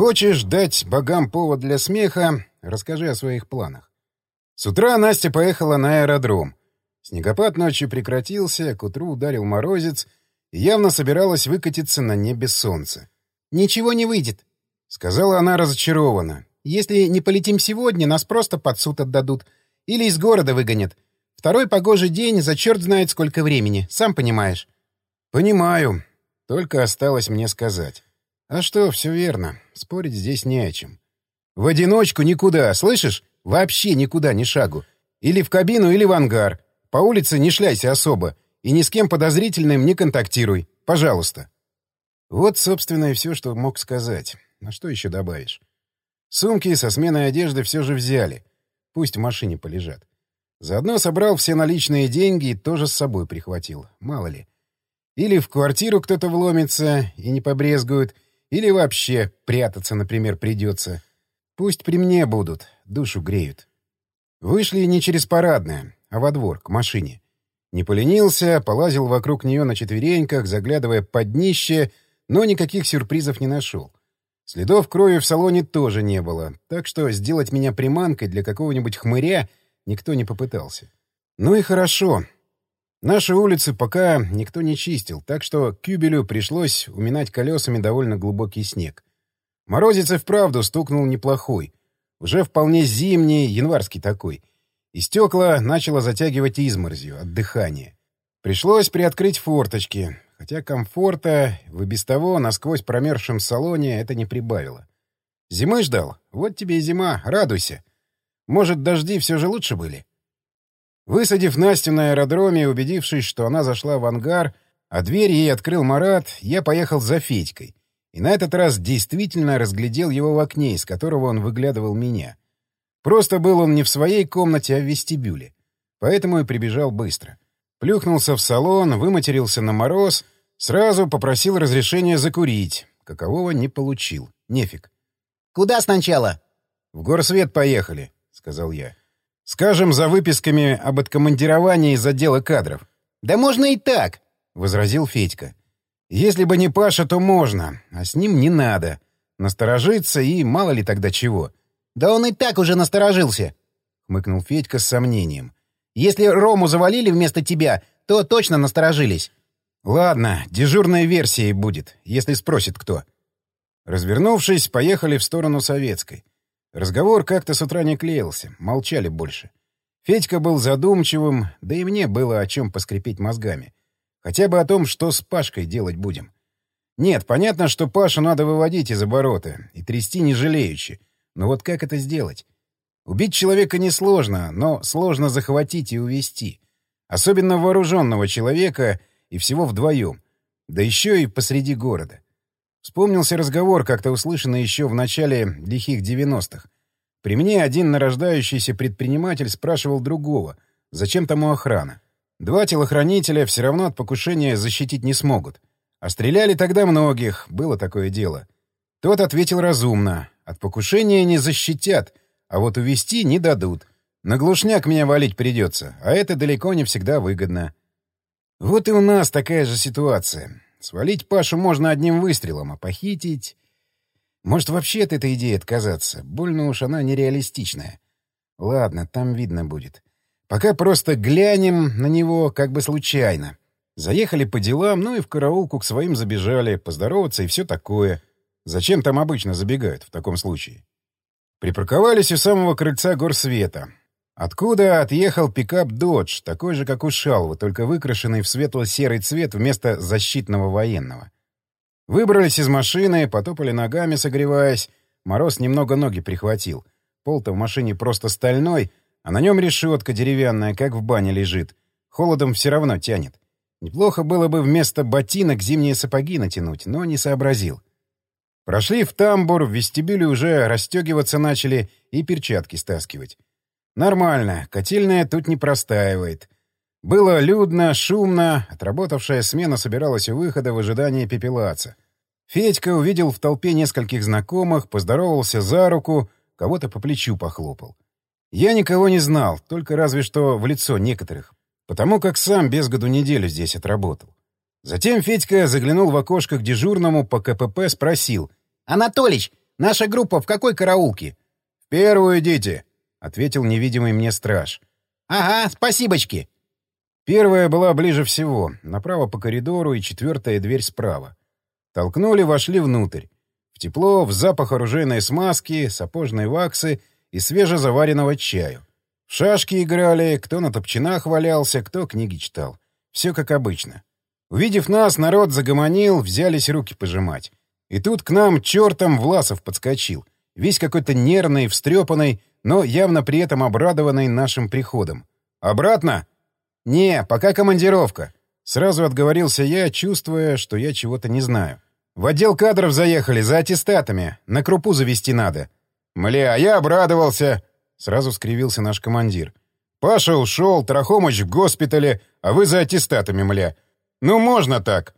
Хочешь дать богам повод для смеха, расскажи о своих планах. С утра Настя поехала на аэродром. Снегопад ночью прекратился, к утру ударил морозец, и явно собиралась выкатиться на небе солнце. «Ничего не выйдет», — сказала она разочарованно. «Если не полетим сегодня, нас просто под суд отдадут. Или из города выгонят. Второй погожий день за черт знает сколько времени, сам понимаешь». «Понимаю. Только осталось мне сказать. А что, все верно. Спорить здесь не о чем. В одиночку никуда, слышишь? Вообще никуда ни шагу. Или в кабину, или в ангар. По улице не шляйся особо. И ни с кем подозрительным не контактируй. Пожалуйста. Вот, собственно, и все, что мог сказать. А что еще добавишь? Сумки со сменой одежды все же взяли. Пусть в машине полежат. Заодно собрал все наличные деньги и тоже с собой прихватил. Мало ли. Или в квартиру кто-то вломится и не побрезгует, или вообще прятаться, например, придется. Пусть при мне будут, душу греют. Вышли не через парадное, а во двор, к машине. Не поленился, полазил вокруг нее на четвереньках, заглядывая под днище, но никаких сюрпризов не нашел. Следов крови в салоне тоже не было, так что сделать меня приманкой для какого-нибудь хмыря никто не попытался. Ну и хорошо. Наши улицы пока никто не чистил, так что Кюбелю пришлось уминать колесами довольно глубокий снег. Морозец и вправду стукнул неплохой. Уже вполне зимний, январский такой. И стекла начало затягивать изморозью от дыхания. Пришлось приоткрыть форточки, хотя комфорта в и без того насквозь промерзшем салоне это не прибавило. Зимы ждал? Вот тебе и зима, радуйся. Может, дожди все же лучше были? Высадив Настю на аэродроме убедившись, что она зашла в ангар, а дверь ей открыл Марат, я поехал за Федькой. И на этот раз действительно разглядел его в окне, из которого он выглядывал меня. Просто был он не в своей комнате, а в вестибюле. Поэтому и прибежал быстро. Плюхнулся в салон, выматерился на мороз, сразу попросил разрешения закурить. Какового не получил. Нефиг. «Куда сначала?» «В горсвет поехали», — сказал я. Скажем, за выписками об откомандировании из отдела кадров. «Да можно и так», — возразил Федька. «Если бы не Паша, то можно, а с ним не надо. Насторожиться и мало ли тогда чего». «Да он и так уже насторожился», — хмыкнул Федька с сомнением. «Если Рому завалили вместо тебя, то точно насторожились». «Ладно, дежурной версией будет, если спросит кто». Развернувшись, поехали в сторону Советской. Разговор как-то с утра не клеился, молчали больше. Федька был задумчивым, да и мне было о чем поскрипеть мозгами. Хотя бы о том, что с Пашкой делать будем. Нет, понятно, что Пашу надо выводить из оборота и трясти не жалеючи. Но вот как это сделать? Убить человека несложно, но сложно захватить и увести. Особенно вооруженного человека и всего вдвоем. Да еще и посреди города. Вспомнился разговор, как-то услышанный еще в начале лихих девяностых. При мне один нарождающийся предприниматель спрашивал другого, зачем тому охрана. Два телохранителя все равно от покушения защитить не смогут. А стреляли тогда многих, было такое дело. Тот ответил разумно. От покушения не защитят, а вот увести не дадут. На глушняк меня валить придется, а это далеко не всегда выгодно. Вот и у нас такая же ситуация. Свалить Пашу можно одним выстрелом, а похитить... Может, вообще от этой идеи отказаться? Больно уж она нереалистичная. Ладно, там видно будет. Пока просто глянем на него как бы случайно. Заехали по делам, ну и в караулку к своим забежали, поздороваться и все такое. Зачем там обычно забегают в таком случае? Припарковались у самого крыльца горсвета. Откуда отъехал пикап «Додж», такой же, как у Шалвы, только выкрашенный в светло-серый цвет вместо защитного военного. Выбрались из машины, потопали ногами, согреваясь. Мороз немного ноги прихватил. Пол-то в машине просто стальной, а на нем решетка деревянная, как в бане лежит. Холодом все равно тянет. Неплохо было бы вместо ботинок зимние сапоги натянуть, но не сообразил. Прошли в тамбур, в вестибюле уже расстегиваться начали и перчатки стаскивать. Нормально, котельная тут не простаивает. Было людно, шумно, отработавшая смена собиралась у выхода в ожидании пепелаца. Федька увидел в толпе нескольких знакомых, поздоровался за руку, кого-то по плечу похлопал. Я никого не знал, только разве что в лицо некоторых, потому как сам без году неделю здесь отработал. Затем Федька заглянул в окошко к дежурному по КПП, спросил. «Анатолич, Наша группа в какой караулке?» «В первую идите», — ответил невидимый мне страж. «Ага, спасибочки». Первая была ближе всего, направо по коридору и четвертая дверь справа. Толкнули, вошли внутрь. В тепло, в запах оружейной смазки, сапожной ваксы и свежезаваренного чаю. В шашки играли, кто на топчинах валялся, кто книги читал. Все как обычно. Увидев нас, народ загомонил, взялись руки пожимать. И тут к нам чертом Власов подскочил. Весь какой-то нервный, встрепанный, но явно при этом обрадованный нашим приходом. «Обратно?» «Не, пока командировка». Сразу отговорился я, чувствуя, что я чего-то не знаю. «В отдел кадров заехали, за аттестатами. На крупу завести надо». «Мля, я обрадовался!» — сразу скривился наш командир. «Паша ушел, Трахомыч в госпитале, а вы за аттестатами, мля. Ну, можно так».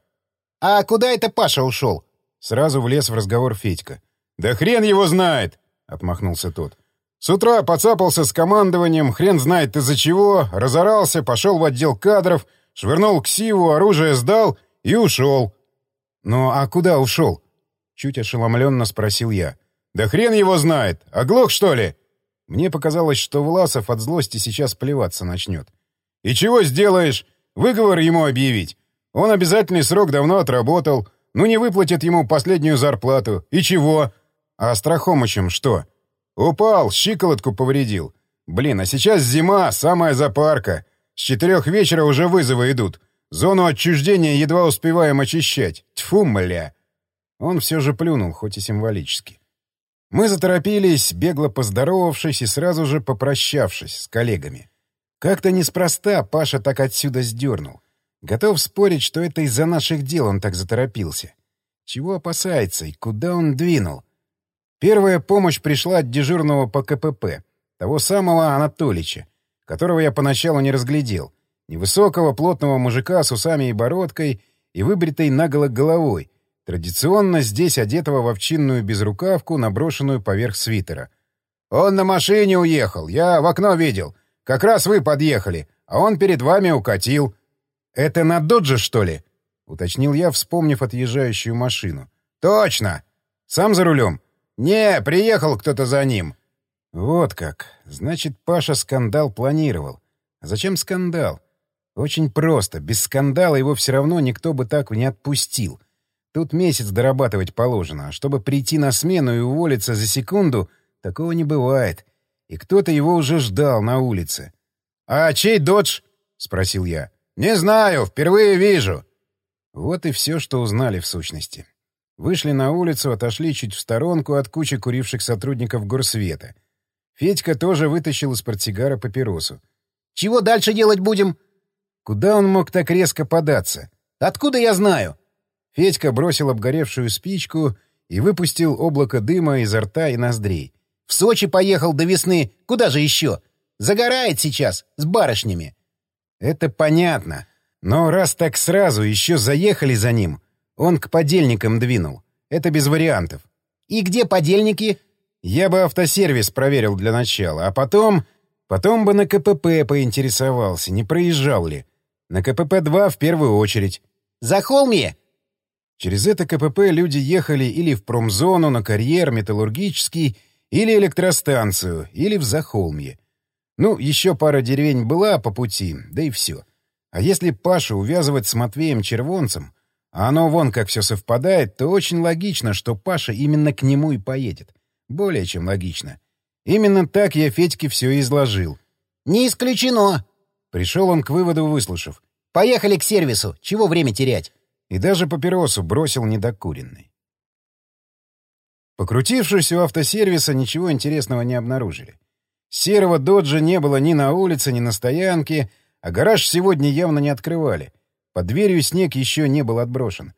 «А куда это Паша ушел?» Сразу влез в разговор Федька. «Да хрен его знает!» — отмахнулся тот. С утра поцапался с командованием, хрен знает из-за чего, разорался, пошел в отдел кадров, швырнул ксиву, оружие сдал и ушел. «Ну а куда ушел?» — чуть ошеломленно спросил я. «Да хрен его знает! Оглох, что ли?» Мне показалось, что Власов от злости сейчас плеваться начнет. «И чего сделаешь? Выговор ему объявить. Он обязательный срок давно отработал, ну не выплатит ему последнюю зарплату. И чего? А Страхомычем что?» «Упал, щиколотку повредил. Блин, а сейчас зима, самая запарка. С четырех вечера уже вызовы идут. Зону отчуждения едва успеваем очищать. Тьфу, мля!» Он все же плюнул, хоть и символически. Мы заторопились, бегло поздоровавшись и сразу же попрощавшись с коллегами. Как-то неспроста Паша так отсюда сдернул. Готов спорить, что это из-за наших дел он так заторопился. Чего опасается и куда он двинул? Первая помощь пришла от дежурного по КПП, того самого Анатолича, которого я поначалу не разглядел. Невысокого, плотного мужика с усами и бородкой и выбритой наголо головой, традиционно здесь одетого в овчинную безрукавку, наброшенную поверх свитера. «Он на машине уехал, я в окно видел. Как раз вы подъехали, а он перед вами укатил». «Это на додже, что ли?» — уточнил я, вспомнив отъезжающую машину. «Точно! Сам за рулем?» «Не, приехал кто-то за ним». «Вот как. Значит, Паша скандал планировал. А зачем скандал? Очень просто. Без скандала его все равно никто бы так не отпустил. Тут месяц дорабатывать положено, а чтобы прийти на смену и уволиться за секунду, такого не бывает. И кто-то его уже ждал на улице. «А чей додж?» — спросил я. «Не знаю, впервые вижу». Вот и все, что узнали в сущности. Вышли на улицу, отошли чуть в сторонку от кучи куривших сотрудников горсвета. Федька тоже вытащил из портсигара папиросу. «Чего дальше делать будем?» Куда он мог так резко податься? «Откуда я знаю?» Федька бросил обгоревшую спичку и выпустил облако дыма изо рта и ноздрей. «В Сочи поехал до весны. Куда же еще? Загорает сейчас, с барышнями». «Это понятно. Но раз так сразу еще заехали за ним, он к подельникам двинул. Это без вариантов. «И где подельники?» «Я бы автосервис проверил для начала, а потом... Потом бы на КПП поинтересовался, не проезжал ли. На КПП-2 в первую очередь». «За холме?» Через это КПП люди ехали или в промзону, на карьер, металлургический, или электростанцию, или в Захолмье. Ну, еще пара деревень была по пути, да и все. А если Паша увязывать с Матвеем Червонцем, а оно вон как все совпадает, то очень логично, что Паша именно к нему и поедет. Более чем логично. Именно так я Федьке все изложил. «Не исключено!» Пришел он к выводу, выслушав. «Поехали к сервису. Чего время терять?» И даже папиросу бросил недокуренный. Покрутившись у автосервиса, ничего интересного не обнаружили. Серого доджа не было ни на улице, ни на стоянке, а гараж сегодня явно не открывали — под дверью снег еще не был отброшен.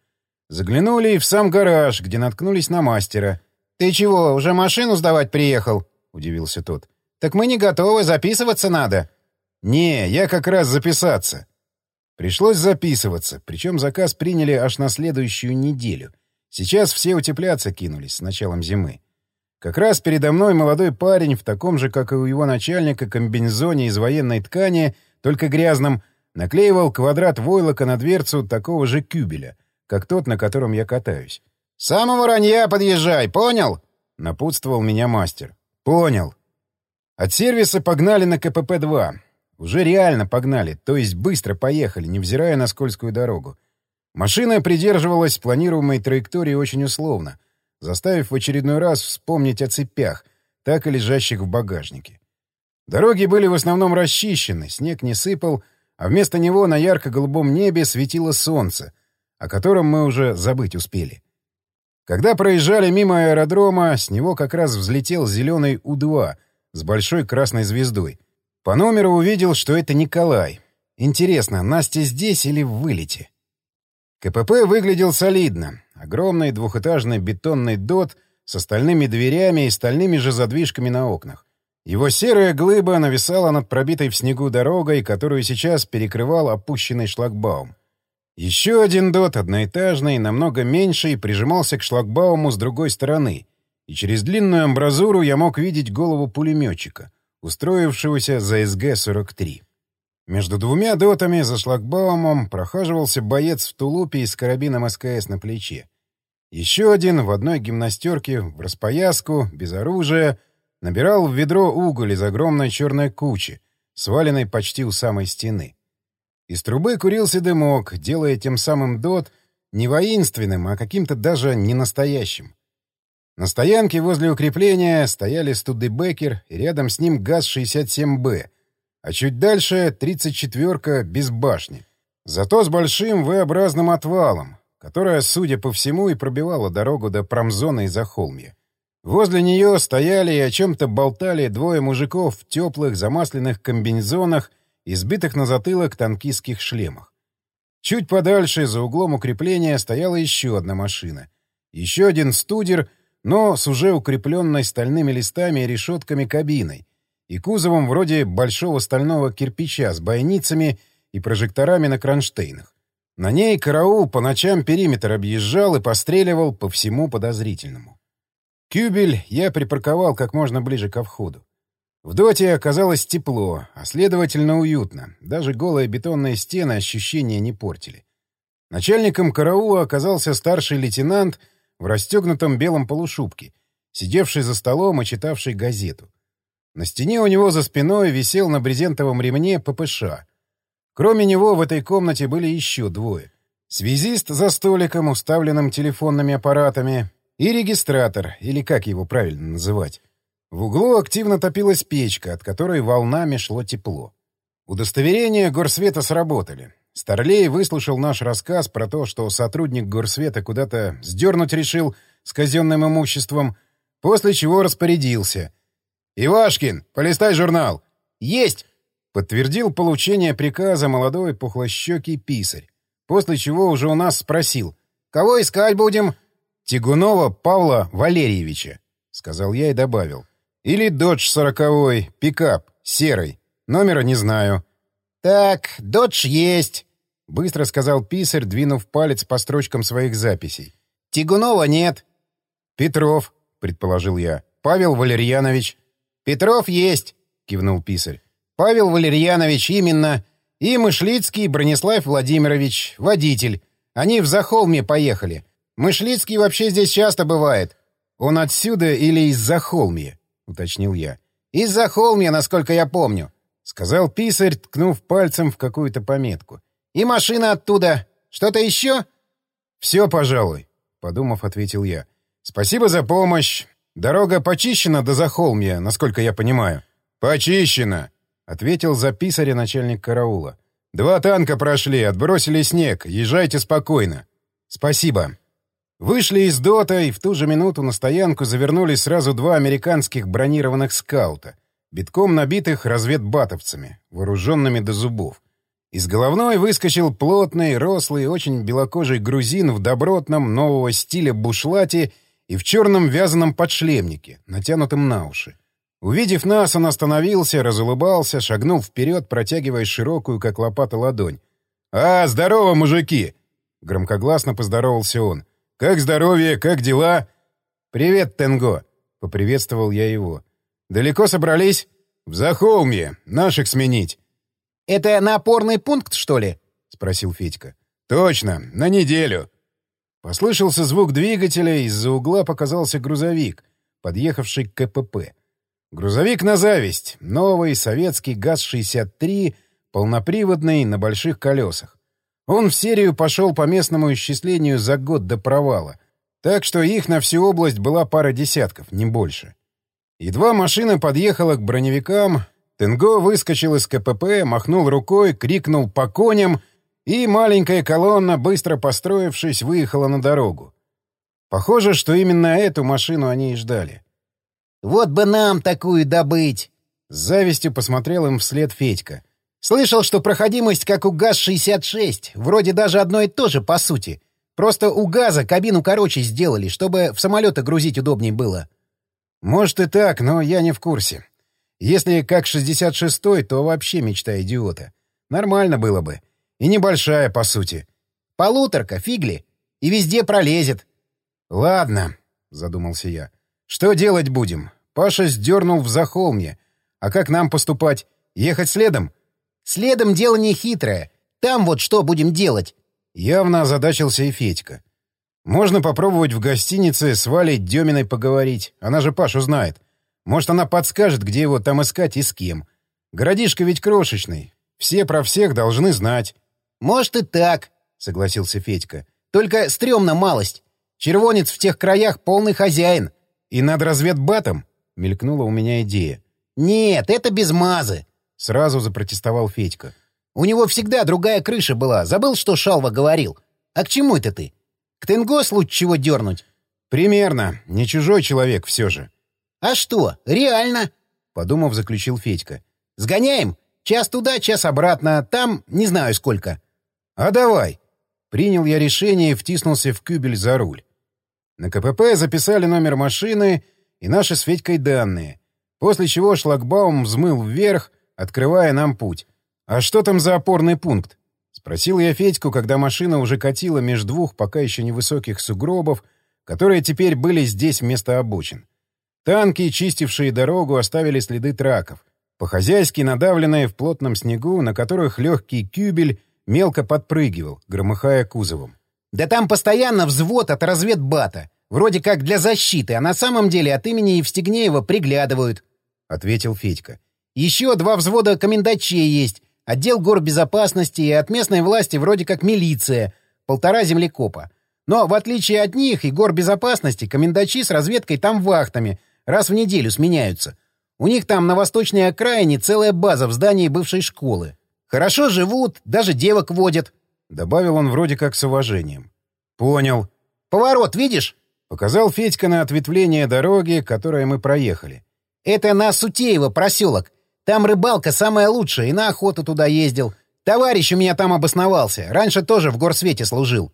Заглянули в сам гараж, где наткнулись на мастера. «Ты чего, уже машину сдавать приехал?» — удивился тот. «Так мы не готовы, записываться надо». «Не, я как раз записаться». Пришлось записываться, причем заказ приняли аж на следующую неделю. Сейчас все утепляться кинулись с началом зимы. Как раз передо мной молодой парень в таком же, как и у его начальника, комбинезоне из военной ткани, только грязном, наклеивал квадрат войлока на дверцу такого же кюбеля, как тот, на котором я катаюсь. «Самого ранья подъезжай, понял?» — напутствовал меня мастер. «Понял». От сервиса погнали на КПП-2. Уже реально погнали, то есть быстро поехали, невзирая на скользкую дорогу. Машина придерживалась планируемой траектории очень условно, заставив в очередной раз вспомнить о цепях, так и лежащих в багажнике. Дороги были в основном расчищены, снег не сыпал, а вместо него на ярко-голубом небе светило солнце, о котором мы уже забыть успели. Когда проезжали мимо аэродрома, с него как раз взлетел зеленый У-2 с большой красной звездой. По номеру увидел, что это Николай. Интересно, Настя здесь или в вылете? КПП выглядел солидно. Огромный двухэтажный бетонный дот с остальными дверями и стальными же задвижками на окнах. Его серая глыба нависала над пробитой в снегу дорогой, которую сейчас перекрывал опущенный шлагбаум. Еще один дот, одноэтажный, намного меньший, прижимался к шлагбауму с другой стороны, и через длинную амбразуру я мог видеть голову пулеметчика, устроившегося за СГ-43. Между двумя дотами за шлагбаумом прохаживался боец в тулупе и с карабином СКС на плече. Еще один в одной гимнастерке, в распояску, без оружия — Набирал в ведро уголь из огромной черной кучи, сваленной почти у самой стены. Из трубы курился дымок, делая тем самым дот не воинственным, а каким-то даже не настоящим. На стоянке возле укрепления стояли Студебекер и рядом с ним ГАЗ-67Б, а чуть дальше — 34-ка без башни. Зато с большим V-образным отвалом, которая, судя по всему, и пробивала дорогу до промзоны и Захолмья. Возле нее стояли и о чем-то болтали двое мужиков в теплых замасленных комбинезонах и сбитых на затылок танкистских шлемах. Чуть подальше, за углом укрепления, стояла еще одна машина. Еще один студер, но с уже укрепленной стальными листами и решетками кабиной и кузовом вроде большого стального кирпича с бойницами и прожекторами на кронштейнах. На ней караул по ночам периметр объезжал и постреливал по всему подозрительному. Кюбель я припарковал как можно ближе ко входу. В доте оказалось тепло, а следовательно уютно. Даже голые бетонные стены ощущения не портили. Начальником караула оказался старший лейтенант в расстегнутом белом полушубке, сидевший за столом и читавший газету. На стене у него за спиной висел на брезентовом ремне ППШ. Кроме него в этой комнате были еще двое. Связист за столиком, уставленным телефонными аппаратами, и регистратор, или как его правильно называть. В углу активно топилась печка, от которой волнами шло тепло. Удостоверения горсвета сработали. Старлей выслушал наш рассказ про то, что сотрудник горсвета куда-то сдернуть решил с казенным имуществом, после чего распорядился. «Ивашкин, полистай журнал!» «Есть!» — подтвердил получение приказа молодой пухлощекий писарь, после чего уже у нас спросил. «Кого искать будем?» Тигунова Павла Валерьевича, — сказал я и добавил. Или Додж сороковой, пикап, серый. Номера не знаю. — Так, Додж есть, — быстро сказал писарь, двинув палец по строчкам своих записей. — Тигунова нет. — Петров, — предположил я. — Павел Валерьянович. — Петров есть, — кивнул писарь. — Павел Валерьянович, именно. И Мышлицкий Бронислав Владимирович, водитель. Они в Захолме поехали. — Мышлицкий вообще здесь часто бывает. Он отсюда или из-за холмья? — уточнил я. — Из-за холмья, насколько я помню, — сказал писарь, ткнув пальцем в какую-то пометку. — И машина оттуда. Что-то еще? — Все, пожалуй, — подумав, ответил я. — Спасибо за помощь. Дорога почищена до Захолмья, насколько я понимаю. — Почищена, — ответил за писаря начальник караула. — Два танка прошли, отбросили снег. Езжайте спокойно. — Спасибо. Вышли из дота, и в ту же минуту на стоянку завернули сразу два американских бронированных скаута, битком набитых разведбатовцами, вооруженными до зубов. Из головной выскочил плотный, рослый, очень белокожий грузин в добротном нового стиля бушлате и в черном вязаном подшлемнике, натянутом на уши. Увидев нас, он остановился, разулыбался, шагнул вперед, протягивая широкую, как лопата, ладонь. «А, здорово, мужики!» — громкогласно поздоровался он. Как здоровье, как дела?» «Привет, Тенго!» — поприветствовал я его. «Далеко собрались?» «В Захолмье. Наших сменить». «Это на опорный пункт, что ли?» — спросил Федька. «Точно. На неделю». Послышался звук двигателя, из-за угла показался грузовик. подъехавший к КПП. Грузовик на зависть. Новый советский ГАЗ-63, полноприводный, на больших колесах. Он в серию пошел по местному исчислению за год до провала. Так что их на всю область была пара десятков, не больше. Едва машина подъехала к броневикам, Тенго выскочил из КПП, махнул рукой, крикнул по коням, и маленькая колонна, быстро построившись, выехала на дорогу. Похоже, что именно эту машину они и ждали. «Вот бы нам такую добыть!» С завистью посмотрел им вслед Федька. «Слышал, что проходимость как у ГАЗ-66, вроде даже одно и то же, по сути. Просто у ГАЗа кабину короче сделали, чтобы в самолеты грузить удобнее было». «Может и так, но я не в курсе. Если как 66-й, то вообще мечта идиота. Нормально было бы. И небольшая, по сути. Полуторка, фигли. И везде пролезет. Ладно, задумался я. Что делать будем? Паша сдернул в захолмье. А как нам поступать? Ехать следом? Следом дело не хитрое. Там вот что будем делать? Явно озадачился и Федька. Можно попробовать в гостинице с Валей Деминой поговорить. Она же Пашу знает. Может, она подскажет, где его там искать и с кем. Городишко ведь крошечный. Все про всех должны знать. «Может и так», — согласился Федька. «Только стрёмно малость. Червонец в тех краях полный хозяин». «И над разведбатом?» — мелькнула у меня идея. «Нет, это без мазы», — сразу запротестовал Федька. «У него всегда другая крыша была. Забыл, что Шалва говорил. А к чему это ты? К Тенгос лучше чего дернуть?» «Примерно. Не чужой человек все же». «А что, реально?» — подумав, заключил Федька. «Сгоняем? Час туда, час обратно. Там не знаю сколько». «А давай!» Принял я решение и втиснулся в кюбель за руль. На КПП записали номер машины и наши с Федькой данные, после чего шлагбаум взмыл вверх, открывая нам путь. «А что там за опорный пункт?» — спросил я Федьку, когда машина уже катила между двух пока еще невысоких сугробов, которые теперь были здесь вместо обочин. Танки, чистившие дорогу, оставили следы траков, по-хозяйски надавленные в плотном снегу, на которых легкий кюбель мелко подпрыгивал, громыхая кузовом. «Да там постоянно взвод от разведбата. Вроде как для защиты, а на самом деле от имени Евстигнеева приглядывают», — ответил Федька. «Еще два взвода комендачей есть, отдел горбезопасности и от местной власти вроде как милиция, полтора землекопа. Но в отличие от них и горбезопасности, комендачи с разведкой там вахтами, раз в неделю сменяются. У них там на восточной окраине целая база в здании бывшей школы. Хорошо живут, даже девок водят. Добавил он вроде как с уважением. Понял. Поворот, видишь? Показал Федька на ответвление дороги, которое мы проехали. Это на Сутеево проселок. Там рыбалка самая лучшая, и на охоту туда ездил. Товарищ у меня там обосновался. Раньше тоже в горсвете служил.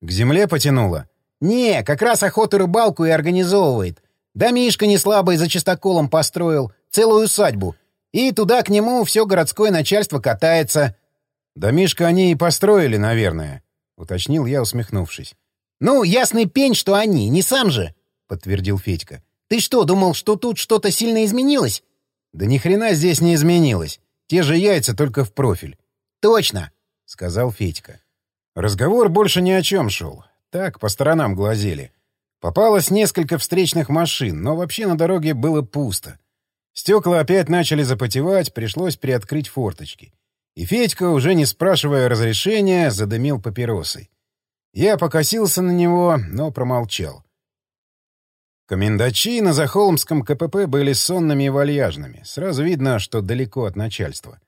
К земле потянуло? Не, как раз охоту рыбалку и организовывает. Домишко не слабый за чистоколом построил. Целую усадьбу. И туда к нему все городское начальство катается. Домишко они и построили, наверное, — уточнил я, усмехнувшись. Ну, ясный пень, что они, не сам же, — подтвердил Федька. Ты что, думал, что тут что-то сильно изменилось? Да ни хрена здесь не изменилось. Те же яйца, только в профиль. Точно, — сказал Федька. Разговор больше ни о чем шел. Так, по сторонам глазели. Попалось несколько встречных машин, но вообще на дороге было пусто. Стекла опять начали запотевать, пришлось приоткрыть форточки. И Федька, уже не спрашивая разрешения, задымил папиросой. Я покосился на него, но промолчал. Комендачи на Захолмском КПП были сонными и вальяжными. Сразу видно, что далеко от начальства.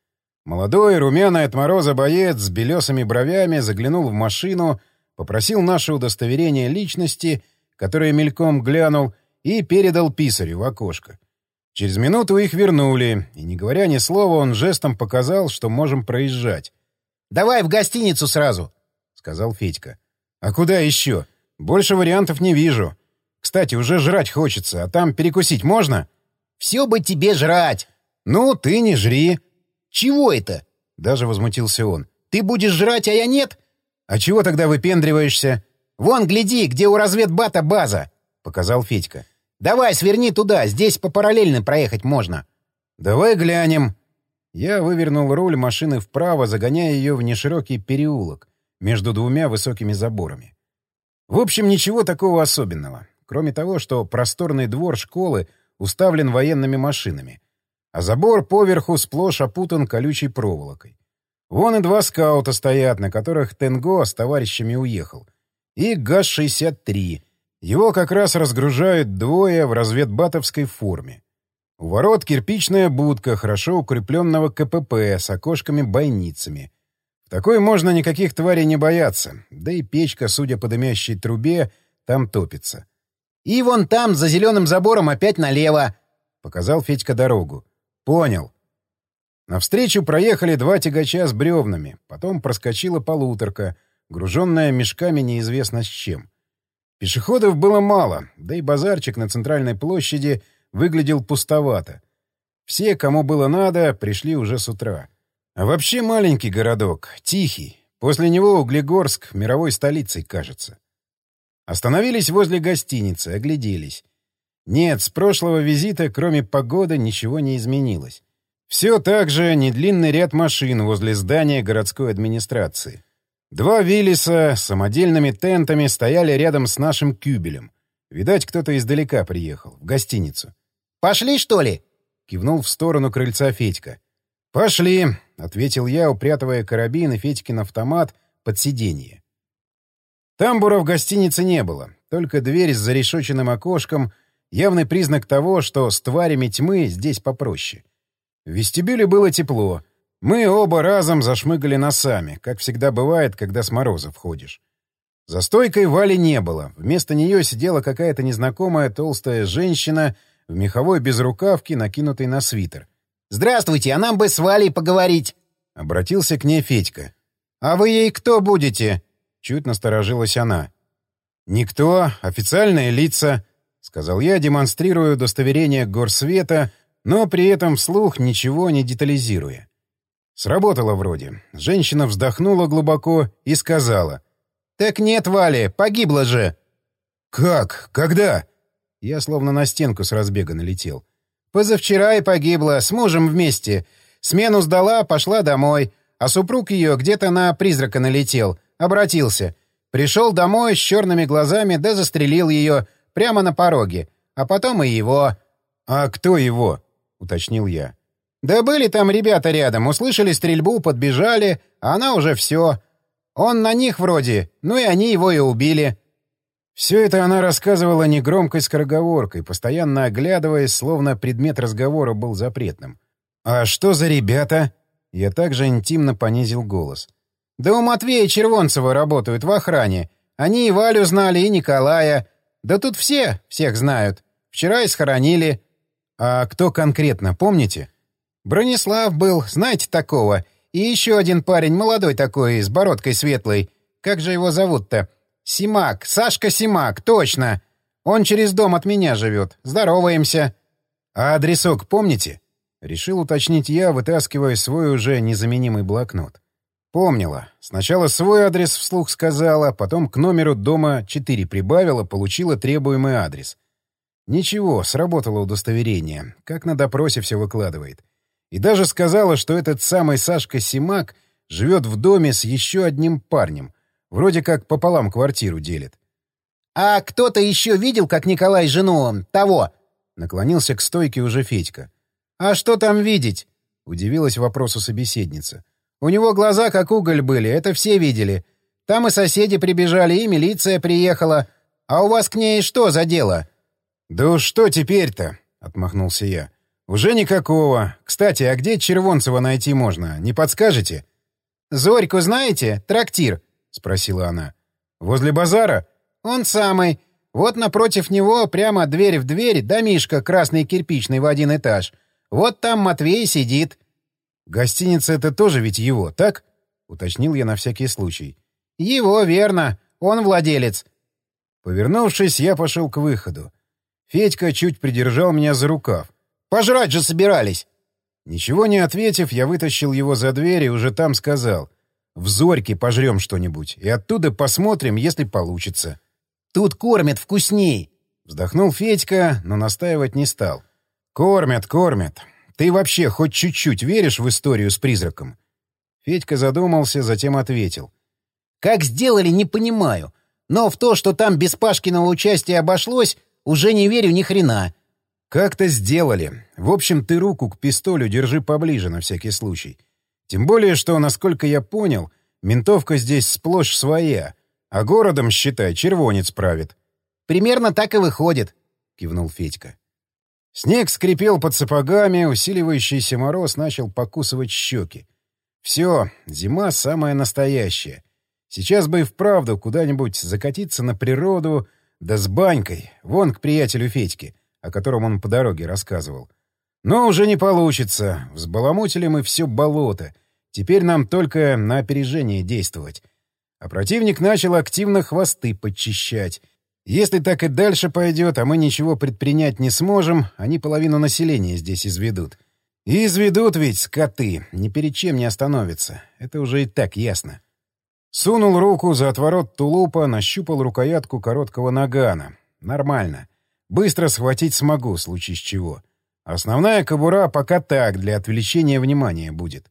Молодой, румяный от мороза боец с белесыми бровями заглянул в машину, попросил наше удостоверение личности, которое мельком глянул, и передал писарю в окошко. Через минуту их вернули, и, не говоря ни слова, он жестом показал, что можем проезжать. «Давай в гостиницу сразу», — сказал Федька. «А куда еще? Больше вариантов не вижу. Кстати, уже жрать хочется, а там перекусить можно?» «Все бы тебе жрать!» «Ну, ты не жри!» «Чего это?» — даже возмутился он. «Ты будешь жрать, а я нет?» «А чего тогда выпендриваешься?» «Вон, гляди, где у разведбата база!» — показал Федька. «Давай, сверни туда, здесь по параллельно проехать можно». «Давай глянем». Я вывернул руль машины вправо, загоняя ее в неширокий переулок между двумя высокими заборами. В общем, ничего такого особенного. Кроме того, что просторный двор школы уставлен военными машинами, а забор поверху сплошь опутан колючей проволокой. Вон и два скаута стоят, на которых Тенго с товарищами уехал. И ГАЗ-63. Его как раз разгружают двое в разведбатовской форме. У ворот кирпичная будка хорошо укрепленного КПП с окошками-бойницами. В такой можно никаких тварей не бояться, да и печка, судя по дымящей трубе, там топится. «И вон там, за зеленым забором, опять налево!» — показал Федька дорогу. «Понял». Навстречу проехали два тягача с бревнами, потом проскочила полуторка, груженная мешками неизвестно с чем. Пешеходов было мало, да и базарчик на центральной площади выглядел пустовато. Все, кому было надо, пришли уже с утра. А вообще маленький городок, тихий. После него Углегорск мировой столицей кажется. Остановились возле гостиницы, огляделись. Нет, с прошлого визита, кроме погоды, ничего не изменилось. Все так же недлинный ряд машин возле здания городской администрации. Два Виллиса с самодельными тентами стояли рядом с нашим кюбелем. Видать, кто-то издалека приехал, в гостиницу. «Пошли, что ли?» — кивнул в сторону крыльца Федька. «Пошли», — ответил я, упрятывая карабин и Федькин автомат под сиденье. Тамбура в гостинице не было, только дверь с зарешоченным окошком — явный признак того, что с тварями тьмы здесь попроще. В вестибюле было тепло. Мы оба разом зашмыгали носами, как всегда бывает, когда с мороза входишь. За стойкой Вали не было. Вместо нее сидела какая-то незнакомая толстая женщина в меховой безрукавке, накинутой на свитер. «Здравствуйте, а нам бы с Валей поговорить!» — обратился к ней Федька. «А вы ей кто будете?» — чуть насторожилась она. «Никто, официальные лица», — сказал я, демонстрируя удостоверение горсвета, но при этом вслух ничего не детализируя. Сработало вроде. Женщина вздохнула глубоко и сказала. «Так нет, Вали, погибла же!» «Как? Когда?» Я словно на стенку с разбега налетел. «Позавчера и погибла, с мужем вместе. Смену сдала, пошла домой. А супруг ее где-то на призрака налетел, обратился. Пришел домой с черными глазами, да застрелил ее прямо на пороге. А потом и его. «А кто его?» — уточнил я. «Да были там ребята рядом, услышали стрельбу, подбежали, а она уже все. Он на них вроде, ну и они его и убили». Все это она рассказывала негромкой скороговоркой, постоянно оглядываясь, словно предмет разговора был запретным. «А что за ребята?» Я также интимно понизил голос. «Да у Матвея Червонцева работают в охране. Они и Валю знали, и Николая. Да тут все всех знают. Вчера и схоронили. «А кто конкретно, помните?» «Бронислав был, знаете такого. И еще один парень, молодой такой, с бородкой светлой. Как же его зовут-то? Симак, Сашка Симак, точно. Он через дом от меня живет. Здороваемся». «А адресок помните?» Решил уточнить я, вытаскивая свой уже незаменимый блокнот. Помнила. Сначала свой адрес вслух сказала, потом к номеру дома 4 прибавила, получила требуемый адрес. Ничего, сработало удостоверение. Как на допросе все выкладывает. И даже сказала, что этот самый Сашка Симак живет в доме с еще одним парнем. Вроде как пополам квартиру делит. «А кто-то еще видел, как Николай жену того?» Наклонился к стойке уже Федька. «А что там видеть?» — удивилась вопросу собеседница. «У него глаза как уголь были, это все видели. Там и соседи прибежали, и милиция приехала. А у вас к ней что за дело?» «Да уж что теперь-то?» — отмахнулся я. «Уже никакого. Кстати, а где Червонцева найти можно? Не подскажете?» «Зорьку знаете? Трактир?» — спросила она. «Возле базара?» «Он самый. Вот напротив него, прямо дверь в дверь, домишка красный кирпичный в один этаж. Вот там Матвей сидит». «Гостиница — это тоже ведь его, так?» — уточнил я на всякий случай. «Его, верно. Он владелец». Повернувшись, я пошел к выходу. Федька чуть придержал меня за рукав. «Пожрать же собирались!» Ничего не ответив, я вытащил его за дверь и уже там сказал. «В Зорьке пожрем что-нибудь, и оттуда посмотрим, если получится». «Тут кормят вкусней!» Вздохнул Федька, но настаивать не стал. «Кормят, кормят. Ты вообще хоть чуть-чуть веришь в историю с призраком?» Федька задумался, затем ответил. «Как сделали, не понимаю. Но в то, что там без Пашкиного участия обошлось, уже не верю ни хрена. Как-то сделали. В общем, ты руку к пистолю держи поближе на всякий случай. Тем более, что, насколько я понял, ментовка здесь сплошь своя, а городом, считай, червонец правит. Примерно так и выходит, — кивнул Федька. Снег скрипел под сапогами, усиливающийся мороз начал покусывать щеки. Все, зима самая настоящая. Сейчас бы и вправду куда-нибудь закатиться на природу, да с банькой, вон к приятелю Федьке, о котором он по дороге рассказывал. Но уже не получится. Взбаламутили мы все болото. Теперь нам только на опережение действовать. А противник начал активно хвосты подчищать. Если так и дальше пойдет, а мы ничего предпринять не сможем, они половину населения здесь изведут. И изведут ведь скоты, ни перед чем не остановятся. Это уже и так ясно. Сунул руку за отворот тулупа, нащупал рукоятку короткого нагана. Нормально. Быстро схватить смогу, в случае с чего. Основная кобура пока так, для отвлечения внимания будет.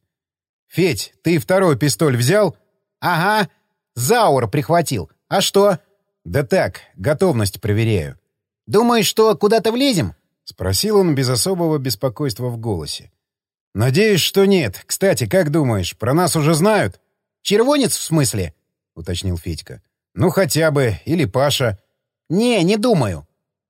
«Федь, ты второй пистоль взял?» «Ага. Заур прихватил. А что?» «Да так, готовность проверяю». «Думаешь, что куда-то влезем?» — спросил он без особого беспокойства в голосе. «Надеюсь, что нет. Кстати, как думаешь, про нас уже знают?» «Червонец, в смысле?» — уточнил Федька. «Ну, хотя бы. Или Паша». «Не, не думаю».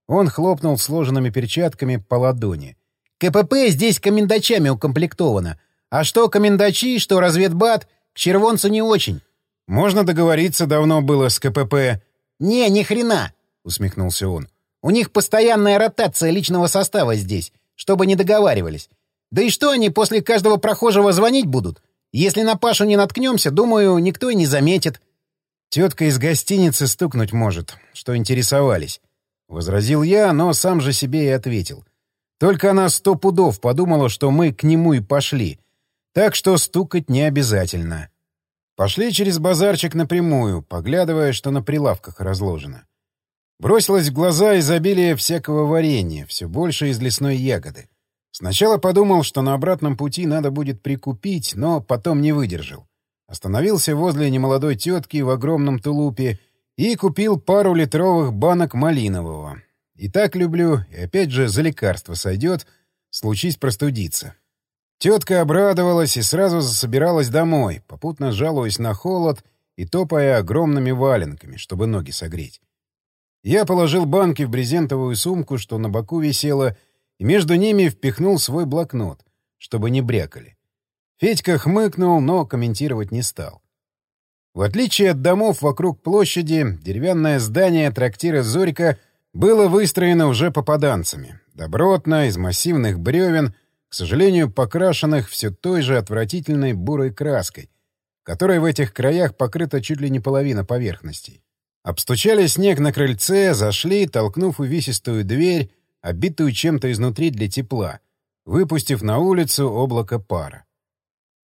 Он хлопнул сложенными перчатками по ладони. «КПП здесь комендачами укомплектовано. А что комендачи, что разведбат, к червонцу не очень». «Можно договориться, давно было с КПП». «Не, ни хрена», — усмехнулся он. «У них постоянная ротация личного состава здесь, чтобы не договаривались. Да и что они после каждого прохожего звонить будут? Если на Пашу не наткнемся, думаю, никто и не заметит». «Тетка из гостиницы стукнуть может, что интересовались». Возразил я, но сам же себе и ответил. Только она сто пудов подумала, что мы к нему и пошли. Так что стукать не обязательно. Пошли через базарчик напрямую, поглядывая, что на прилавках разложено. Бросилось в глаза изобилие всякого варенья, все больше из лесной ягоды. Сначала подумал, что на обратном пути надо будет прикупить, но потом не выдержал. Остановился возле немолодой тетки в огромном тулупе и купил пару литровых банок малинового. И так люблю, и опять же за лекарство сойдет, случись простудиться. Тетка обрадовалась и сразу засобиралась домой, попутно жалуясь на холод и топая огромными валенками, чтобы ноги согреть. Я положил банки в брезентовую сумку, что на боку висела, и между ними впихнул свой блокнот, чтобы не брякали. Федька хмыкнул, но комментировать не стал. В отличие от домов вокруг площади, деревянное здание трактира «Зорька» было выстроено уже попаданцами. Добротно, из массивных бревен — к сожалению, покрашенных все той же отвратительной бурой краской, которой в этих краях покрыта чуть ли не половина поверхностей. Обстучали снег на крыльце, зашли, толкнув увесистую дверь, обитую чем-то изнутри для тепла, выпустив на улицу облако пара.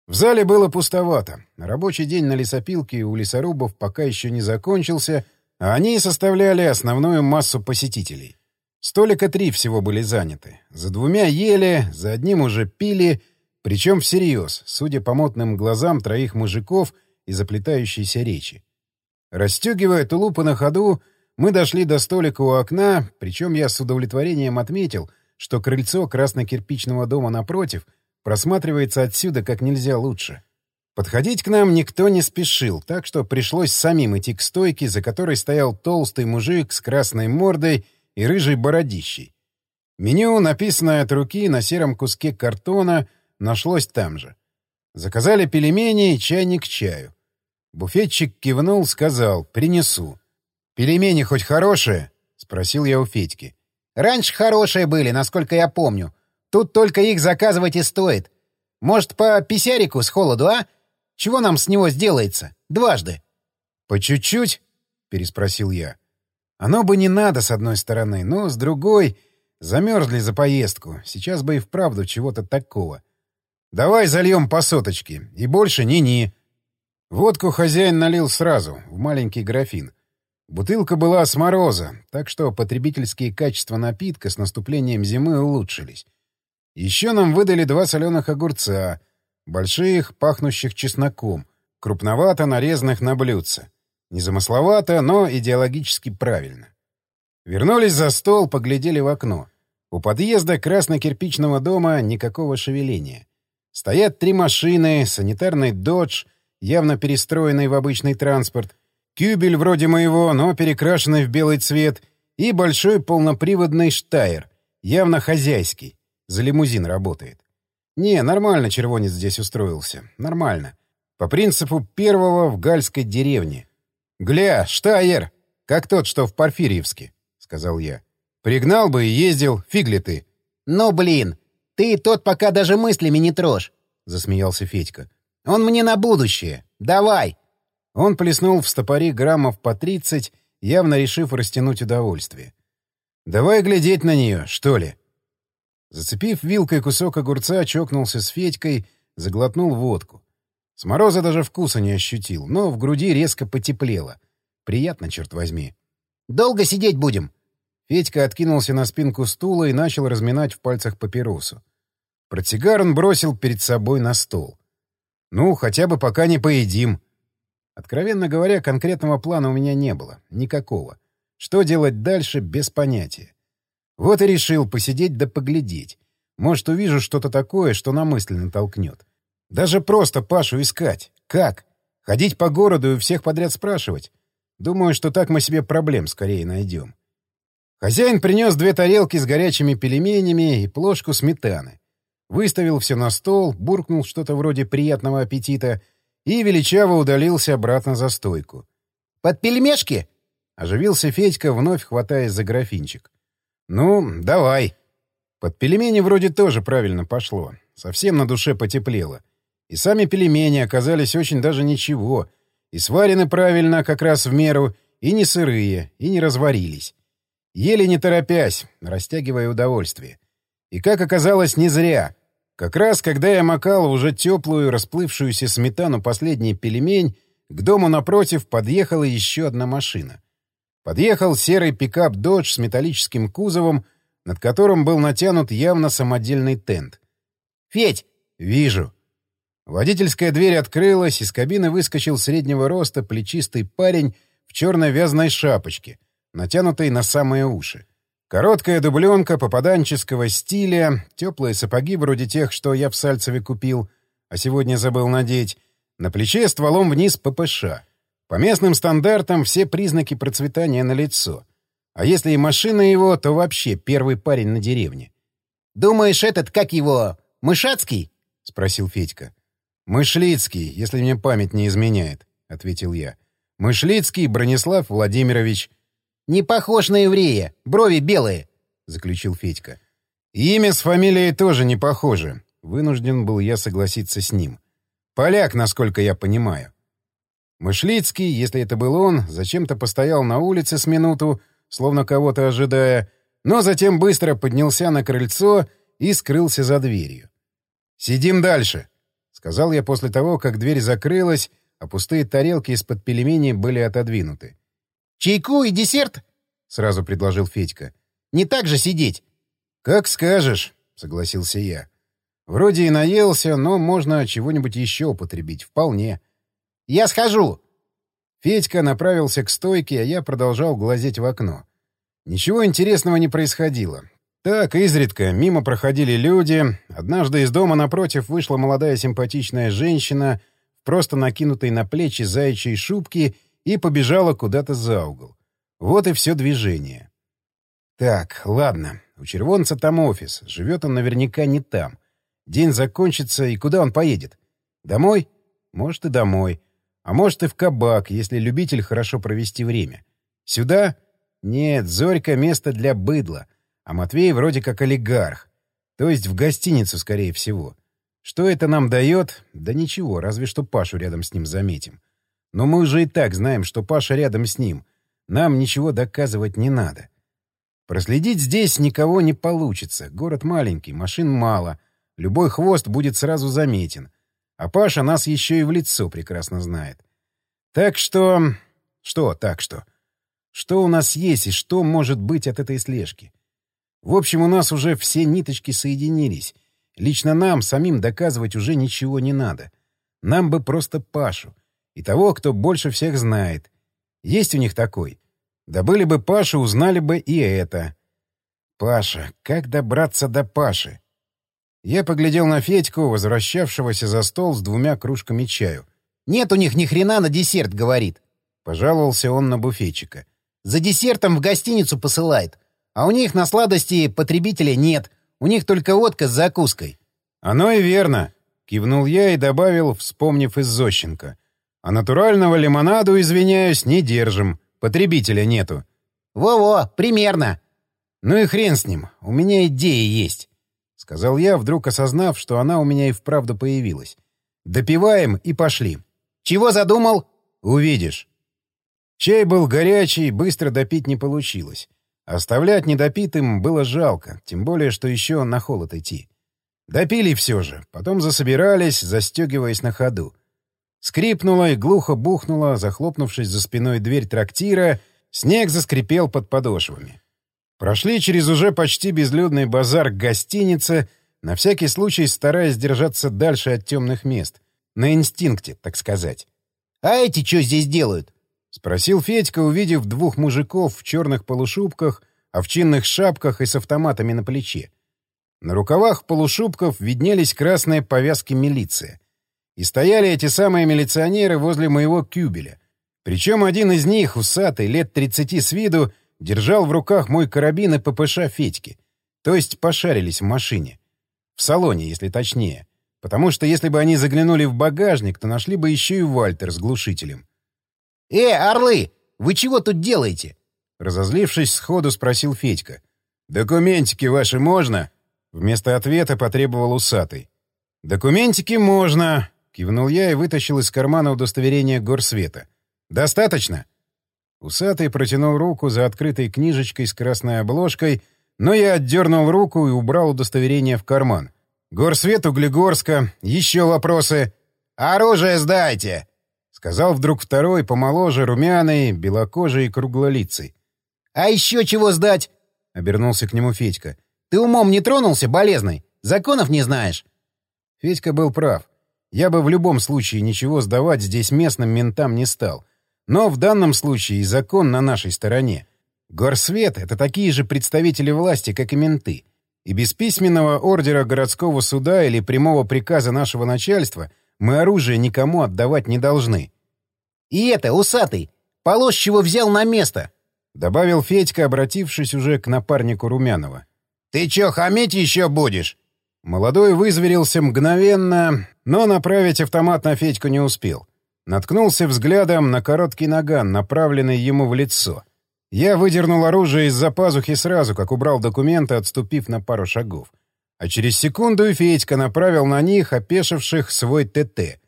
В зале было пустовато. Рабочий день на лесопилке у лесорубов пока еще не закончился, а они составляли основную массу посетителей. Столика три всего были заняты. За двумя ели, за одним уже пили, причем всерьез, судя по мутным глазам троих мужиков и заплетающейся речи. Растегивая тулупы на ходу, мы дошли до столика у окна, причем я с удовлетворением отметил, что крыльцо красно-кирпичного дома напротив просматривается отсюда как нельзя лучше. Подходить к нам никто не спешил, так что пришлось самим идти к стойке, за которой стоял толстый мужик с красной мордой и рыжей бородищей. Меню, написанное от руки на сером куске картона, нашлось там же. Заказали пельмени и чайник к чаю. Буфетчик кивнул, сказал «принесу». «Пельмени хоть хорошие?» — спросил я у Федьки. «Раньше хорошие были, насколько я помню. Тут только их заказывать и стоит. Может, по писярику с холоду, а? Чего нам с него сделается? Дважды». «По чуть-чуть?» — переспросил я. Оно бы не надо, с одной стороны, но с другой... Замерзли за поездку. Сейчас бы и вправду чего-то такого. Давай зальем по соточке. И больше ни-ни. Водку хозяин налил сразу, в маленький графин. Бутылка была с мороза, так что потребительские качества напитка с наступлением зимы улучшились. Еще нам выдали два соленых огурца, больших, пахнущих чесноком, крупновато нарезанных на блюдце. Незамысловато, но идеологически правильно. Вернулись за стол, поглядели в окно. У подъезда красно-кирпичного дома никакого шевеления. Стоят три машины, санитарный «Додж», явно перестроенный в обычный транспорт, кюбель вроде моего, но перекрашенный в белый цвет, и большой полноприводный «Штайр», явно хозяйский, за лимузин работает. Не, нормально червонец здесь устроился. Нормально. По принципу первого в гальской деревне. «Гля, Штайер! Как тот, что в Порфирьевске», — сказал я. «Пригнал бы и ездил, фигли ты». «Ну, блин, ты тот пока даже мыслями не трожь», — засмеялся Федька. «Он мне на будущее. Давай!» Он плеснул в стопоре граммов по тридцать, явно решив растянуть удовольствие. «Давай глядеть на нее, что ли?» Зацепив вилкой кусок огурца, чокнулся с Федькой, заглотнул водку. С мороза даже вкуса не ощутил, но в груди резко потеплело. Приятно, черт возьми. «Долго сидеть будем?» Федька откинулся на спинку стула и начал разминать в пальцах папиросу. Протигар он бросил перед собой на стол. «Ну, хотя бы пока не поедим». Откровенно говоря, конкретного плана у меня не было. Никакого. Что делать дальше, без понятия. Вот и решил посидеть да поглядеть. Может, увижу что-то такое, что на мысль натолкнет. Даже просто Пашу искать. Как? Ходить по городу и всех подряд спрашивать? Думаю, что так мы себе проблем скорее найдем. Хозяин принес две тарелки с горячими пельменями и плошку сметаны. Выставил все на стол, буркнул что-то вроде приятного аппетита и величаво удалился обратно за стойку. «Под пельмешки?» — оживился Федька, вновь хватаясь за графинчик. «Ну, давай». Под пельмени вроде тоже правильно пошло. Совсем на душе потеплело. И сами пельмени оказались очень даже ничего. И сварены правильно, как раз в меру, и не сырые, и не разварились. Еле не торопясь, растягивая удовольствие. И, как оказалось, не зря. Как раз, когда я макал уже теплую, расплывшуюся сметану последний пельмень, к дому напротив подъехала еще одна машина. Подъехал серый пикап «Додж» с металлическим кузовом, над которым был натянут явно самодельный тент. «Федь!» «Вижу». Водительская дверь открылась, из кабины выскочил среднего роста плечистый парень в черной вязаной шапочке, натянутой на самые уши. Короткая дубленка попаданческого стиля, теплые сапоги вроде тех, что я в Сальцеве купил, а сегодня забыл надеть, на плече стволом вниз ППШ. По местным стандартам все признаки процветания налицо. А если и машина его, то вообще первый парень на деревне. «Думаешь, этот, как его, Мышацкий?» — спросил Федька. «Мышлицкий, если мне память не изменяет», — ответил я. «Мышлицкий Бронислав Владимирович». «Не похож на еврея. Брови белые», — заключил Федька. «Имя с фамилией тоже не похоже», — вынужден был я согласиться с ним. «Поляк, насколько я понимаю». Мышлицкий, если это был он, зачем-то постоял на улице с минуту, словно кого-то ожидая, но затем быстро поднялся на крыльцо и скрылся за дверью. «Сидим дальше», — сказал я после того, как дверь закрылась, а пустые тарелки из-под пельменей были отодвинуты. «Чайку и десерт?» — сразу предложил Федька. «Не так же сидеть». «Как скажешь», — согласился я. «Вроде и наелся, но можно чего-нибудь еще употребить. Вполне». «Я схожу». Федька направился к стойке, а я продолжал глазеть в окно. Ничего интересного не происходило. Так, изредка, мимо проходили люди. Однажды из дома напротив вышла молодая симпатичная женщина просто накинутой на плечи заячьей шубки и побежала куда-то за угол. Вот и все движение. Так, ладно. У червонца там офис. Живет он наверняка не там. День закончится, и куда он поедет? Домой? Может, и домой. А может, и в кабак, если любитель хорошо провести время. Сюда? Нет, Зорька — место для быдла — а Матвей вроде как олигарх. То есть в гостиницу, скорее всего. Что это нам дает? Да ничего, разве что Пашу рядом с ним заметим. Но мы уже и так знаем, что Паша рядом с ним. Нам ничего доказывать не надо. Проследить здесь никого не получится. Город маленький, машин мало. Любой хвост будет сразу заметен. А Паша нас еще и в лицо прекрасно знает. Так что... Что так что? Что у нас есть и что может быть от этой слежки? В общем, у нас уже все ниточки соединились. Лично нам самим доказывать уже ничего не надо. Нам бы просто Пашу. И того, кто больше всех знает. Есть у них такой. Добыли бы Пашу, узнали бы и это. Паша. Как добраться до Паши? Я поглядел на Федьку, возвращавшегося за стол с двумя кружками чаю. «Нет у них ни хрена на десерт», — говорит. Пожаловался он на буфетчика. «За десертом в гостиницу посылает. А у них на сладости потребителя нет. У них только водка с закуской». «Оно и верно», — кивнул я и добавил, вспомнив из Зощенко. «А натурального лимонаду, извиняюсь, не держим. Потребителя нету». «Во-во, примерно». «Ну и хрен с ним. У меня идея есть», — сказал я, вдруг осознав, что она у меня и вправду появилась. «Допиваем и пошли». «Чего задумал?» «Увидишь». Чай был горячий, быстро допить не получилось. Оставлять недопитым было жалко, тем более, что еще на холод идти. Допили все же, потом засобирались, застегиваясь на ходу. Скрипнула и глухо бухнула, захлопнувшись за спиной дверь трактира, снег заскрипел под подошвами. Прошли через уже почти безлюдный базар к гостинице, на всякий случай стараясь держаться дальше от темных мест. На инстинкте, так сказать. «А эти что здесь делают?» — спросил Федька, увидев двух мужиков в черных полушубках, овчинных шапках и с автоматами на плече. На рукавах полушубков виднелись красные повязки милиции. И стояли эти самые милиционеры возле моего кюбеля. Причем один из них, усатый, лет 30 с виду, держал в руках мой карабин и ППШ Федьки. То есть пошарились в машине. В салоне, если точнее. Потому что если бы они заглянули в багажник, то нашли бы еще и Вальтер с глушителем. «Э, орлы, вы чего тут делаете?» Разозлившись, сходу спросил Федька. «Документики ваши можно?» Вместо ответа потребовал усатый. «Документики можно!» — кивнул я и вытащил из кармана удостоверение горсвета. «Достаточно?» Усатый протянул руку за открытой книжечкой с красной обложкой, но я отдернул руку и убрал удостоверение в карман. «Горсвет Углегорска. Еще вопросы?» «Оружие сдайте!» — сказал вдруг второй, помоложе, румяный, белокожий и круглолицый. «А еще чего сдать?» — обернулся к нему Федька. «Ты умом не тронулся, болезный? Законов не знаешь?» Федька был прав. Я бы в любом случае ничего сдавать здесь местным ментам не стал. Но в данном случае закон на нашей стороне. Горсвет — это такие же представители власти, как и менты. И без письменного ордера городского суда или прямого приказа нашего начальства мы оружие никому отдавать не должны. «И это, усатый, полос чего взял на место!» — добавил Федька, обратившись уже к напарнику Румянова. «Ты чё, хамить еще будешь?» Молодой вызверился мгновенно, но направить автомат на Федьку не успел. Наткнулся взглядом на короткий наган, направленный ему в лицо. Я выдернул оружие из-за пазухи сразу, как убрал документы, отступив на пару шагов. А через секунду и Федька направил на них, опешивших, свой ТТ.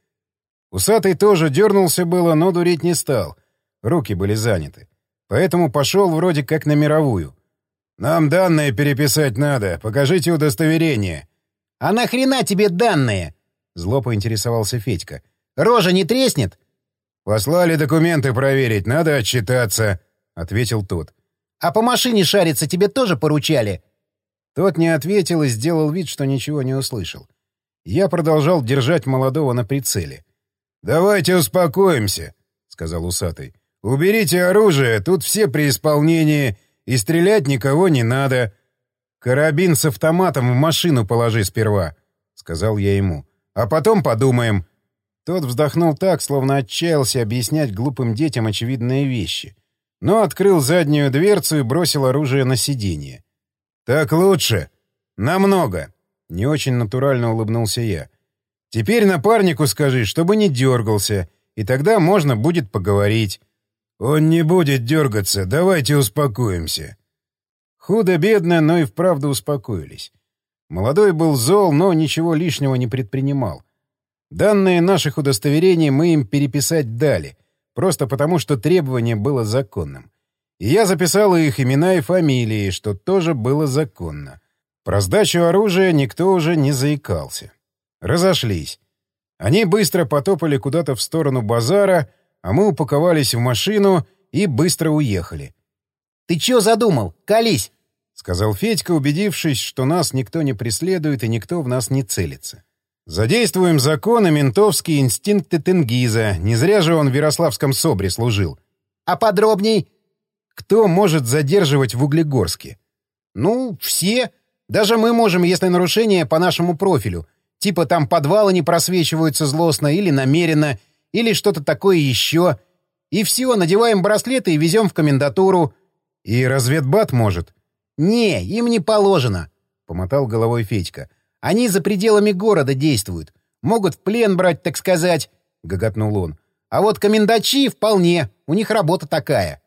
Усатый тоже дернулся было, но дурить не стал. Руки были заняты. Поэтому пошел вроде как на мировую. «Нам данные переписать надо. Покажите удостоверение». «А нахрена тебе данные?» — зло поинтересовался Федька. Рожа не треснет?» «Послали документы проверить, надо отчитаться», — ответил тот. «А по машине шариться тебе тоже поручали?» Тот не ответил и сделал вид, что ничего не услышал. Я продолжал держать молодого на прицеле. «Давайте успокоимся», — сказал усатый. «Уберите оружие, тут все при исполнении, и стрелять никого не надо. Карабин с автоматом в машину положи сперва», — сказал я ему. «А потом подумаем. Тот вздохнул так, словно отчаялся объяснять глупым детям очевидные вещи. Но открыл заднюю дверцу и бросил оружие на сиденье. «Так лучше. Намного!» — не очень натурально улыбнулся я. «Теперь напарнику скажи, чтобы не дергался, и тогда можно будет поговорить». «Он не будет дергаться, давайте успокоимся». Худо-бедно, но и вправду успокоились. Молодой был зол, но ничего лишнего не предпринимал. Данные наших удостоверений мы им переписать дали, просто потому что требование было законным. И я записал их имена и фамилии, что тоже было законно. Про сдачу оружия никто уже не заикался. Разошлись. Они быстро потопали куда-то в сторону базара, а мы упаковались в машину и быстро уехали. «Ты чё задумал? Колись!» — сказал Федька, убедившись, что нас никто не преследует и никто в нас не целится. Задействуем законы ментовские инстинкты Тенгиза. Не зря же он в Ярославском СОБРе служил. А подробней? Кто может задерживать в Углегорске? Ну, все. Даже мы можем, если нарушение по нашему профилю. Типа там подвалы не просвечиваются злостно или намеренно, или что-то такое еще. И все, надеваем браслеты и везем в комендатуру. И разведбат может? Не, им не положено, — помотал головой Федька. Они за пределами города действуют. Могут в плен брать, так сказать, — гоготнул он. А вот комендачи вполне, у них работа такая.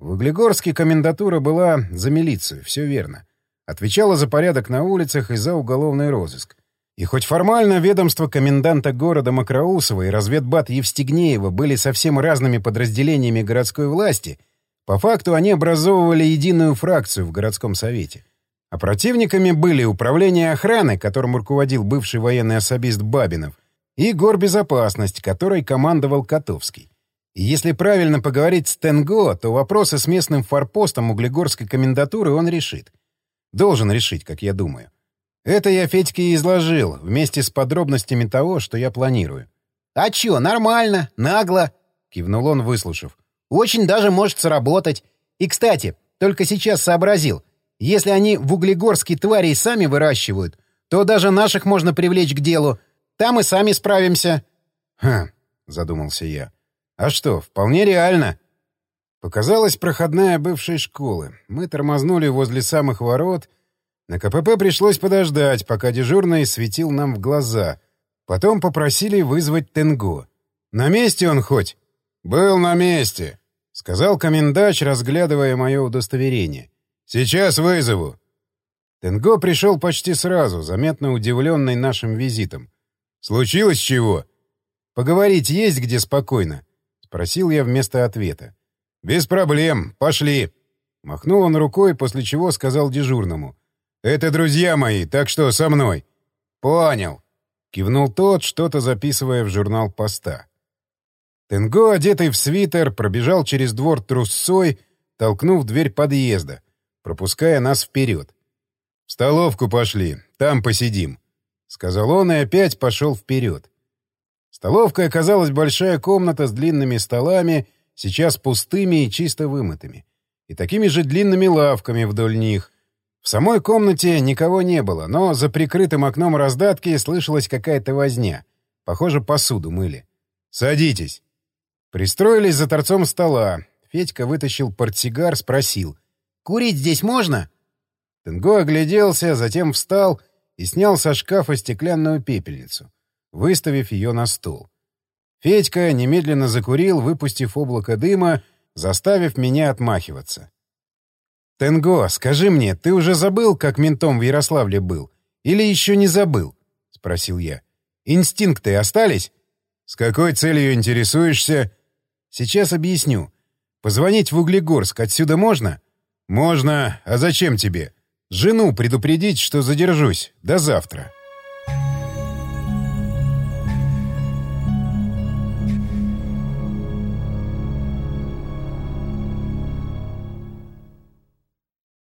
В Углегорске комендатура была за милицию, все верно. Отвечала за порядок на улицах и за уголовный розыск. И хоть формально ведомство коменданта города Макроусова и разведбат Евстигнеева были совсем разными подразделениями городской власти, по факту они образовывали единую фракцию в городском совете. А противниками были управление охраны, которым руководил бывший военный особист Бабинов, и горбезопасность, которой командовал Котовский. И если правильно поговорить с Тенго, то вопросы с местным форпостом углегорской комендатуры он решит. Должен решить, как я думаю. Это я Федьке и изложил, вместе с подробностями того, что я планирую. «А чё, нормально, нагло», — кивнул он, выслушав. «Очень даже может сработать. И, кстати, только сейчас сообразил, если они в Углегорске тварей сами выращивают, то даже наших можно привлечь к делу. Там и сами справимся». «Хм», — задумался я. «А что, вполне реально». Показалась проходная бывшей школы. Мы тормознули возле самых ворот — на КПП пришлось подождать, пока дежурный светил нам в глаза. Потом попросили вызвать Тенго. «На месте он хоть?» «Был на месте», — сказал комендач, разглядывая мое удостоверение. «Сейчас вызову». Тенго пришел почти сразу, заметно удивленный нашим визитом. «Случилось чего?» «Поговорить есть где спокойно?» — спросил я вместо ответа. «Без проблем. Пошли». Махнул он рукой, после чего сказал дежурному. «Это друзья мои, так что со мной». «Понял», — кивнул тот, что-то записывая в журнал поста. Тенго, одетый в свитер, пробежал через двор трусцой, толкнув дверь подъезда, пропуская нас вперед. «В столовку пошли, там посидим», — сказал он и опять пошел вперед. Столовкой оказалась большая комната с длинными столами, сейчас пустыми и чисто вымытыми, и такими же длинными лавками вдоль них — в самой комнате никого не было, но за прикрытым окном раздатки слышалась какая-то возня. Похоже, посуду мыли. «Садитесь». Пристроились за торцом стола. Федька вытащил портсигар, спросил. «Курить здесь можно?» Тенго огляделся, затем встал и снял со шкафа стеклянную пепельницу, выставив ее на стол. Федька немедленно закурил, выпустив облако дыма, заставив меня отмахиваться. «Тенго, скажи мне, ты уже забыл, как ментом в Ярославле был? Или еще не забыл?» — спросил я. «Инстинкты остались?» «С какой целью интересуешься?» «Сейчас объясню. Позвонить в Углегорск отсюда можно?» «Можно. А зачем тебе?» «Жену предупредить, что задержусь. До завтра».